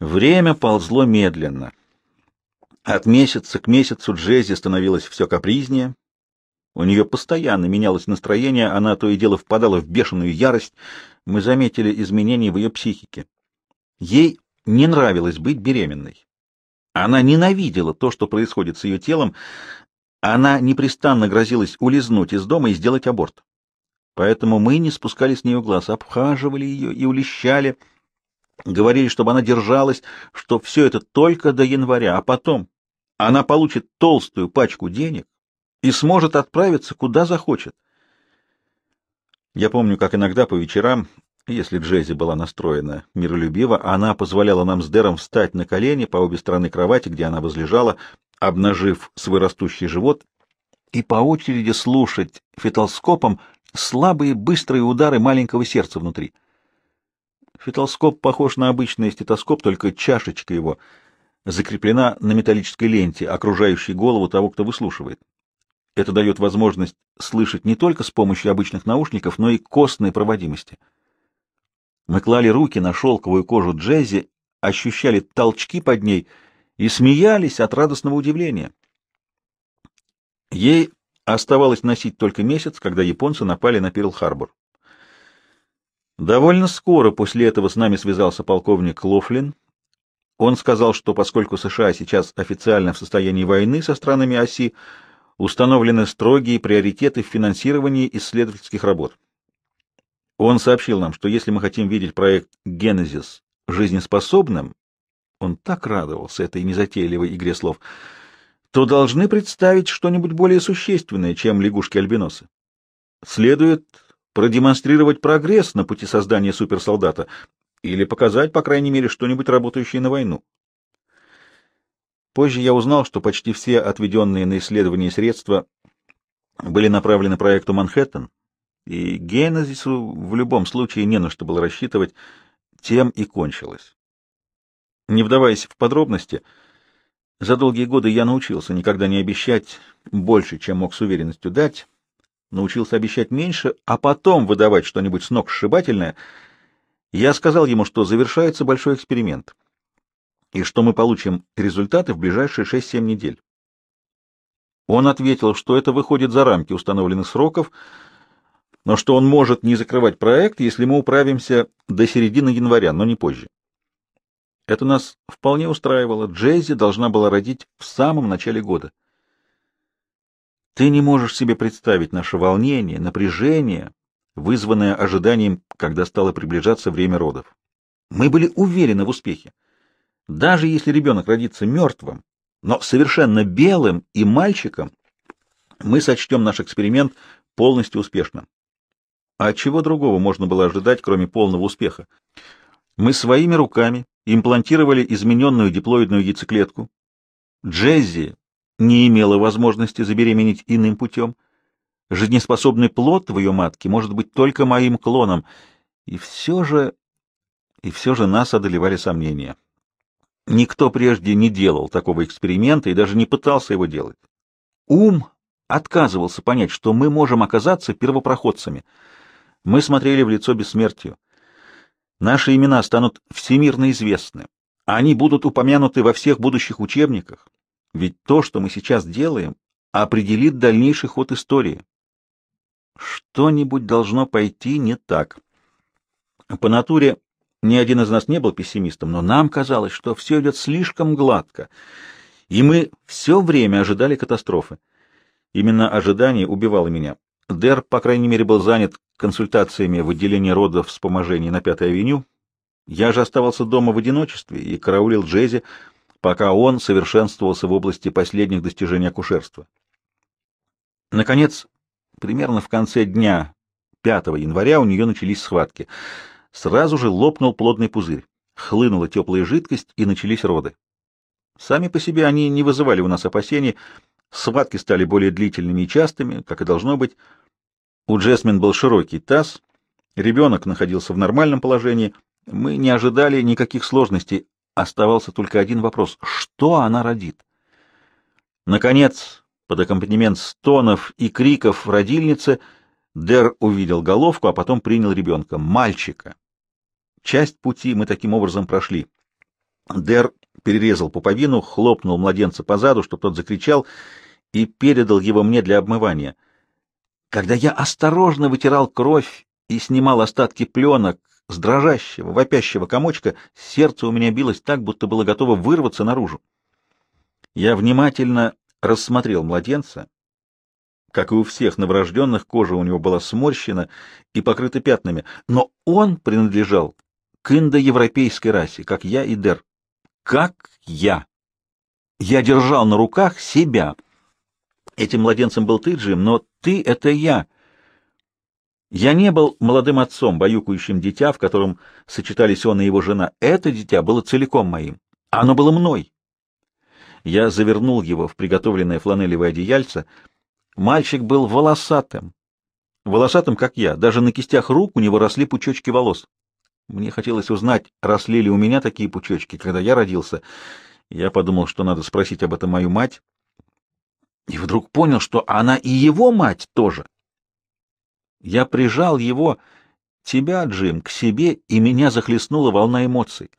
Время ползло медленно. От месяца к месяцу Джези становилась все капризнее. У нее постоянно менялось настроение, она то и дело впадала в бешеную ярость. Мы заметили изменения в ее психике. Ей не нравилось быть беременной. Она ненавидела то, что происходит с ее телом. Она непрестанно грозилась улизнуть из дома и сделать аборт. Поэтому мы не спускали с нее глаз, обхаживали ее и улещали, — Говорили, чтобы она держалась, что все это только до января, а потом она получит толстую пачку денег и сможет отправиться куда захочет. Я помню, как иногда по вечерам, если Джези была настроена миролюбиво, она позволяла нам с Дэром встать на колени по обе стороны кровати, где она возлежала, обнажив свой растущий живот, и по очереди слушать фитоскопом слабые быстрые удары маленького сердца внутри — Фитолскоп похож на обычный стетоскоп, только чашечка его закреплена на металлической ленте, окружающей голову того, кто выслушивает. Это дает возможность слышать не только с помощью обычных наушников, но и костной проводимости. Мы клали руки на шелковую кожу Джези, ощущали толчки под ней и смеялись от радостного удивления. Ей оставалось носить только месяц, когда японцы напали на Перл-Харбор. Довольно скоро после этого с нами связался полковник Лофлин. Он сказал, что поскольку США сейчас официально в состоянии войны со странами оси, установлены строгие приоритеты в финансировании исследовательских работ. Он сообщил нам, что если мы хотим видеть проект «Генезис» жизнеспособным, он так радовался этой незатейливой игре слов, то должны представить что-нибудь более существенное, чем лягушки-альбиносы. Следует продемонстрировать прогресс на пути создания суперсолдата или показать, по крайней мере, что-нибудь работающее на войну. Позже я узнал, что почти все отведенные на исследование средства были направлены проекту «Манхэттен», и Генезису в любом случае не на что было рассчитывать, тем и кончилось. Не вдаваясь в подробности, за долгие годы я научился никогда не обещать больше, чем мог с уверенностью дать, научился обещать меньше, а потом выдавать что-нибудь сногсшибательное, я сказал ему, что завершается большой эксперимент и что мы получим результаты в ближайшие 6-7 недель. Он ответил, что это выходит за рамки установленных сроков, но что он может не закрывать проект, если мы управимся до середины января, но не позже. Это нас вполне устраивало. Джейзи должна была родить в самом начале года. Ты не можешь себе представить наше волнение, напряжение, вызванное ожиданием, когда стало приближаться время родов. Мы были уверены в успехе. Даже если ребенок родится мертвым, но совершенно белым и мальчиком, мы сочтем наш эксперимент полностью успешным. А чего другого можно было ожидать, кроме полного успеха? Мы своими руками имплантировали измененную диплоидную яйцеклетку. Джеззи не имела возможности забеременеть иным путем. Жизнеспособный плод в ее матке может быть только моим клоном. И все же... И все же нас одолевали сомнения. Никто прежде не делал такого эксперимента и даже не пытался его делать. Ум отказывался понять, что мы можем оказаться первопроходцами. Мы смотрели в лицо бессмертию. Наши имена станут всемирно известны. Они будут упомянуты во всех будущих учебниках. Ведь то, что мы сейчас делаем, определит дальнейший ход истории. Что-нибудь должно пойти не так. По натуре ни один из нас не был пессимистом, но нам казалось, что все идет слишком гладко, и мы все время ожидали катастрофы. Именно ожидание убивало меня. Дэр, по крайней мере, был занят консультациями в отделении родов вспоможений на Пятой авеню. Я же оставался дома в одиночестве и караулил Джези пока он совершенствовался в области последних достижений акушерства. Наконец, примерно в конце дня 5 января у нее начались схватки. Сразу же лопнул плодный пузырь, хлынула теплая жидкость и начались роды. Сами по себе они не вызывали у нас опасений, схватки стали более длительными и частыми, как и должно быть. У Джесмин был широкий таз, ребенок находился в нормальном положении, мы не ожидали никаких сложностей, Оставался только один вопрос — что она родит? Наконец, под аккомпанемент стонов и криков в родильнице, Дер увидел головку, а потом принял ребенка, мальчика. Часть пути мы таким образом прошли. Дер перерезал пуповину, хлопнул младенца по заду, чтобы тот закричал, и передал его мне для обмывания. Когда я осторожно вытирал кровь и снимал остатки пленок, с дрожащего, вопящего комочка, сердце у меня билось так, будто было готово вырваться наружу. Я внимательно рассмотрел младенца. Как и у всех новорожденных, кожа у него была сморщена и покрыта пятнами, но он принадлежал к индоевропейской расе, как я и Дер. Как я! Я держал на руках себя. Этим младенцем был ты, Джим, но ты — это я. Я не был молодым отцом, баюкающим дитя, в котором сочетались он и его жена. Это дитя было целиком моим. Оно было мной. Я завернул его в приготовленное фланелевое одеяльце. Мальчик был волосатым. Волосатым, как я. Даже на кистях рук у него росли пучочки волос. Мне хотелось узнать, росли ли у меня такие пучочки, когда я родился. Я подумал, что надо спросить об этом мою мать. И вдруг понял, что она и его мать тоже. Я прижал его, тебя, Джим, к себе, и меня захлестнула волна эмоций.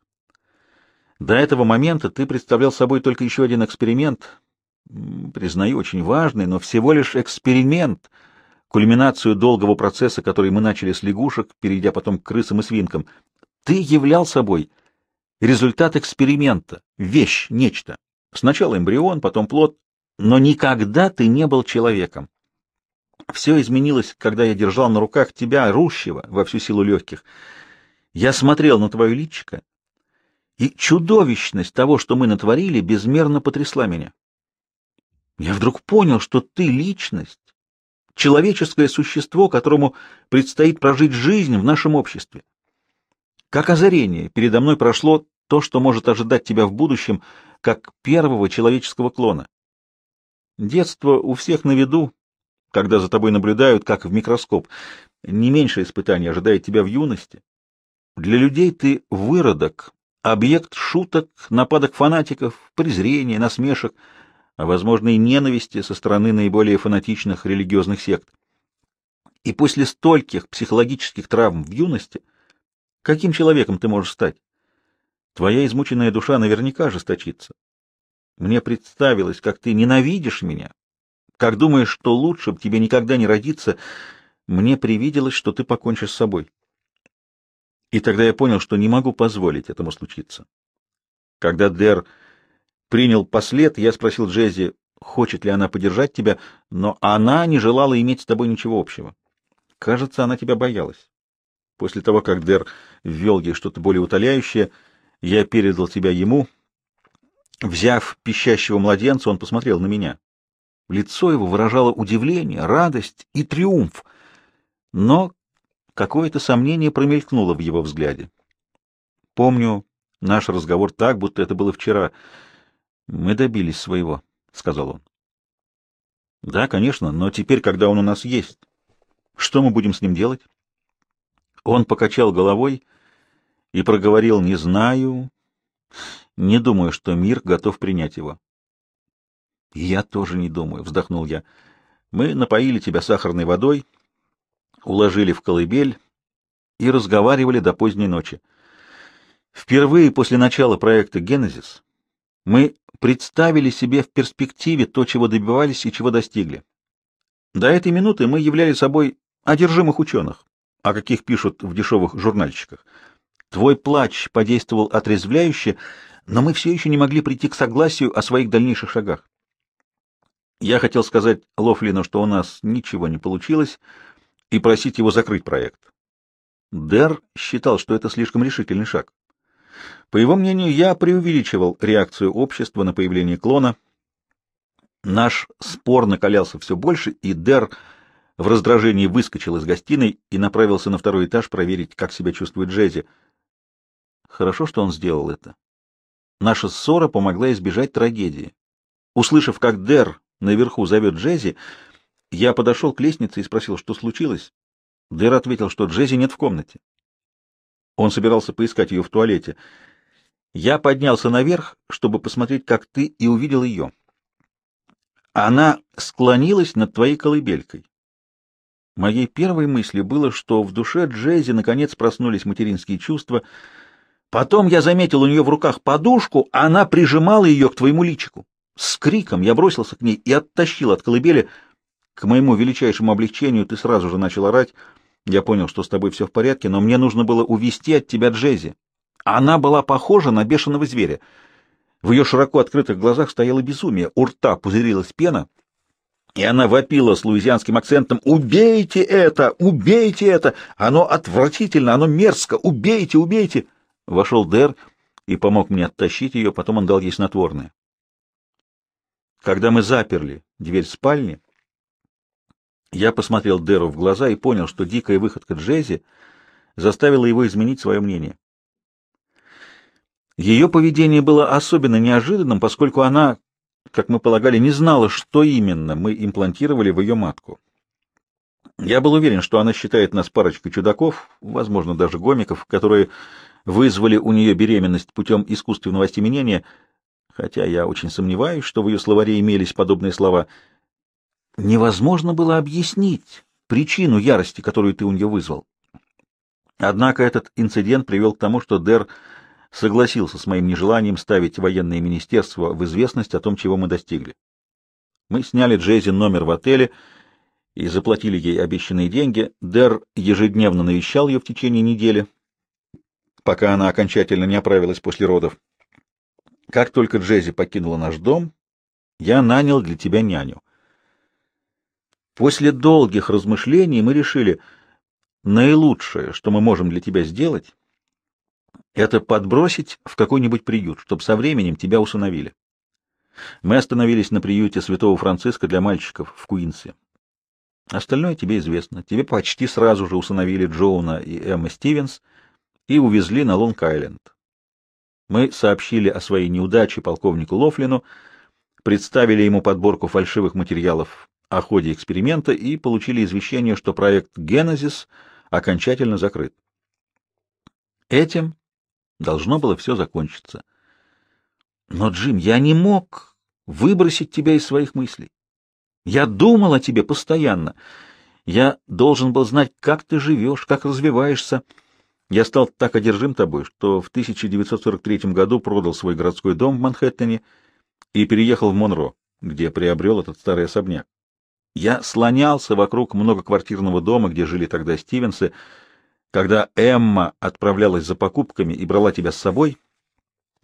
До этого момента ты представлял собой только еще один эксперимент, признаю, очень важный, но всего лишь эксперимент, кульминацию долгого процесса, который мы начали с лягушек, перейдя потом к крысам и свинкам. Ты являл собой результат эксперимента, вещь, нечто. Сначала эмбрион, потом плод, но никогда ты не был человеком. Все изменилось, когда я держал на руках тебя, рущего, во всю силу легких. Я смотрел на твое личико, и чудовищность того, что мы натворили, безмерно потрясла меня. Я вдруг понял, что ты — личность, человеческое существо, которому предстоит прожить жизнь в нашем обществе. Как озарение передо мной прошло то, что может ожидать тебя в будущем, как первого человеческого клона. Детство у всех на виду, когда за тобой наблюдают, как в микроскоп. Не меньшее испытание ожидает тебя в юности. Для людей ты выродок, объект шуток, нападок фанатиков, презрения, насмешек, а, возможно, и ненависти со стороны наиболее фанатичных религиозных сект. И после стольких психологических травм в юности, каким человеком ты можешь стать? Твоя измученная душа наверняка жесточится. Мне представилось, как ты ненавидишь меня, как думаешь, что лучше б тебе никогда не родиться, мне привиделось, что ты покончишь с собой. И тогда я понял, что не могу позволить этому случиться. Когда Дэр принял послед, я спросил Джези, хочет ли она поддержать тебя, но она не желала иметь с тобой ничего общего. Кажется, она тебя боялась. После того, как Дэр ввел ей что-то более утоляющее, я передал тебя ему. Взяв пищащего младенца, он посмотрел на меня. Лицо его выражало удивление, радость и триумф, но какое-то сомнение промелькнуло в его взгляде. Помню наш разговор так, будто это было вчера. Мы добились своего, сказал он. Да, конечно, но теперь, когда он у нас есть, что мы будем с ним делать? Он покачал головой и проговорил: "Не знаю. Не думаю, что мир готов принять его". «Я тоже не думаю», — вздохнул я. «Мы напоили тебя сахарной водой, уложили в колыбель и разговаривали до поздней ночи. Впервые после начала проекта «Генезис» мы представили себе в перспективе то, чего добивались и чего достигли. До этой минуты мы являли собой одержимых ученых, о каких пишут в дешевых журнальчиках. Твой плач подействовал отрезвляюще, но мы все еще не могли прийти к согласию о своих дальнейших шагах. Я хотел сказать Лофлину, что у нас ничего не получилось, и просить его закрыть проект. Дэр считал, что это слишком решительный шаг. По его мнению, я преувеличивал реакцию общества на появление клона. Наш спор накалялся все больше, и Дэр, в раздражении выскочил из гостиной и направился на второй этаж проверить, как себя чувствует Джези. Хорошо, что он сделал это. Наша ссора помогла избежать трагедии. Услышав, как Дэр наверху зовет Джези, я подошел к лестнице и спросил, что случилось. Дэр ответил, что Джези нет в комнате. Он собирался поискать ее в туалете. Я поднялся наверх, чтобы посмотреть, как ты, и увидел ее. Она склонилась над твоей колыбелькой. Моей первой мыслью было, что в душе Джези наконец проснулись материнские чувства. Потом я заметил у нее в руках подушку, а она прижимала ее к твоему личику. С криком я бросился к ней и оттащил от колыбели. К моему величайшему облегчению ты сразу же начал орать. Я понял, что с тобой все в порядке, но мне нужно было увести от тебя Джези. Она была похожа на бешеного зверя. В ее широко открытых глазах стояло безумие, у рта пузырилась пена, и она вопила с луизианским акцентом «Убейте это! Убейте это! Оно отвратительно! Оно мерзко! Убейте! Убейте!» Вошел Дер и помог мне оттащить ее, потом он дал ей снотворное. Когда мы заперли дверь спальни, я посмотрел Деру в глаза и понял, что дикая выходка Джези заставила его изменить свое мнение. Ее поведение было особенно неожиданным, поскольку она, как мы полагали, не знала, что именно мы имплантировали в ее матку. Я был уверен, что она считает нас парочкой чудаков, возможно, даже гомиков, которые вызвали у нее беременность путем искусственного осеменения — хотя я очень сомневаюсь, что в ее словаре имелись подобные слова, невозможно было объяснить причину ярости, которую ты у нее вызвал. Однако этот инцидент привел к тому, что Дер согласился с моим нежеланием ставить военное министерство в известность о том, чего мы достигли. Мы сняли Джейзи номер в отеле и заплатили ей обещанные деньги. Дер ежедневно навещал ее в течение недели, пока она окончательно не оправилась после родов. Как только Джези покинула наш дом, я нанял для тебя няню. После долгих размышлений мы решили, наилучшее, что мы можем для тебя сделать, это подбросить в какой-нибудь приют, чтобы со временем тебя усыновили. Мы остановились на приюте Святого Франциска для мальчиков в Куинсе. Остальное тебе известно. Тебе почти сразу же усыновили Джоуна и Эмма Стивенс и увезли на Лонг-Айленд. Мы сообщили о своей неудаче полковнику Лофлину, представили ему подборку фальшивых материалов о ходе эксперимента и получили извещение, что проект «Генезис» окончательно закрыт. Этим должно было все закончиться. Но, Джим, я не мог выбросить тебя из своих мыслей. Я думал о тебе постоянно. Я должен был знать, как ты живешь, как развиваешься, — я стал так одержим тобой, что в 1943 году продал свой городской дом в Манхэттене и переехал в Монро, где приобрел этот старый особняк. Я слонялся вокруг многоквартирного дома, где жили тогда Стивенсы. Когда Эмма отправлялась за покупками и брала тебя с собой,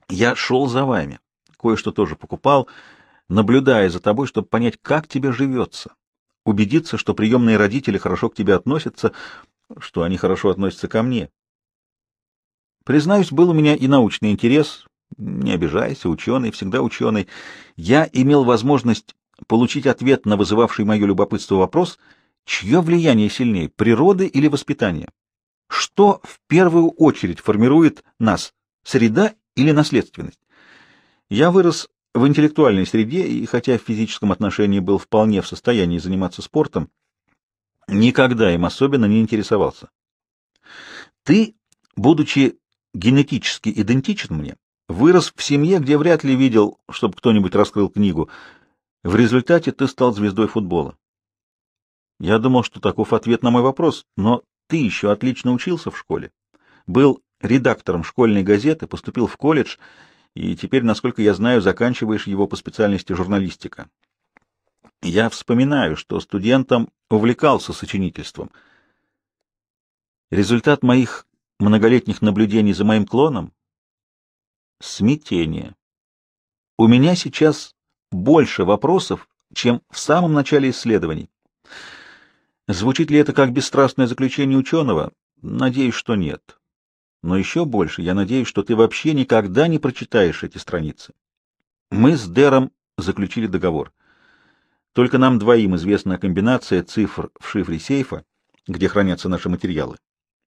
я шел за вами, кое-что тоже покупал, наблюдая за тобой, чтобы понять, как тебе живется, убедиться, что приемные родители хорошо к тебе относятся, что они хорошо относятся ко мне, Признаюсь, был у меня и научный интерес. Не обижайся, ученый, всегда ученый. Я имел возможность получить ответ на вызывавший мое любопытство вопрос, чье влияние сильнее, природы или воспитание? Что в первую очередь формирует нас, среда или наследственность? Я вырос в интеллектуальной среде и, хотя в физическом отношении был вполне в состоянии заниматься спортом, никогда им особенно не интересовался. Ты, будучи генетически идентичен мне, вырос в семье, где вряд ли видел, чтобы кто-нибудь раскрыл книгу. В результате ты стал звездой футбола. Я думал, что таков ответ на мой вопрос, но ты еще отлично учился в школе. Был редактором школьной газеты, поступил в колледж, и теперь, насколько я знаю, заканчиваешь его по специальности журналистика. Я вспоминаю, что студентом увлекался сочинительством. Результат моих многолетних наблюдений за моим клоном — смятение. У меня сейчас больше вопросов, чем в самом начале исследований. Звучит ли это как бесстрастное заключение ученого? Надеюсь, что нет. Но еще больше, я надеюсь, что ты вообще никогда не прочитаешь эти страницы. Мы с Дэром заключили договор. Только нам двоим известна комбинация цифр в шифре сейфа, где хранятся наши материалы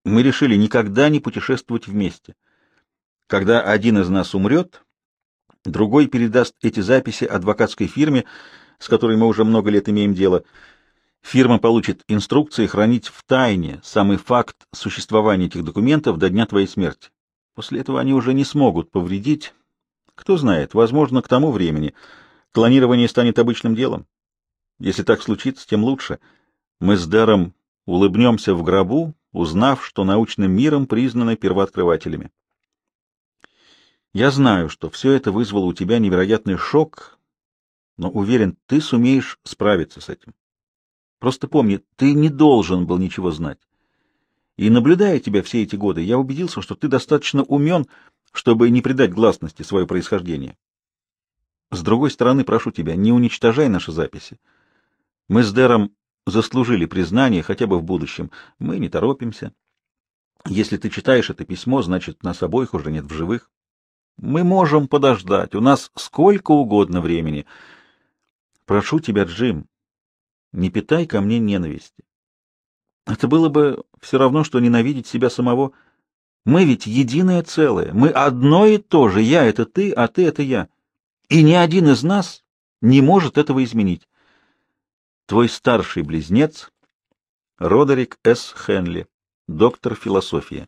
мы решили никогда не путешествовать вместе. Когда один из нас умрет, другой передаст эти записи адвокатской фирме, с которой мы уже много лет имеем дело. Фирма получит инструкции хранить в тайне самый факт существования этих документов до дня твоей смерти. После этого они уже не смогут повредить. Кто знает, возможно, к тому времени клонирование станет обычным делом. Если так случится, тем лучше. Мы с Даром улыбнемся в гробу, узнав, что научным миром признаны первооткрывателями. Я знаю, что все это вызвало у тебя невероятный шок, но уверен, ты сумеешь справиться с этим. Просто помни, ты не должен был ничего знать. И наблюдая тебя все эти годы, я убедился, что ты достаточно умен, чтобы не придать гласности свое происхождение. С другой стороны, прошу тебя, не уничтожай наши записи. Мы с Дэром заслужили признание хотя бы в будущем. Мы не торопимся. Если ты читаешь это письмо, значит, нас обоих уже нет в живых. Мы можем подождать, у нас сколько угодно времени. Прошу тебя, Джим, не питай ко мне ненависти. Это было бы все равно, что ненавидеть себя самого. Мы ведь единое целое, мы одно и то же, я — это ты, а ты — это я. И ни один из нас не может этого изменить. Твой старший близнец Родерик С. Хенли, доктор философии.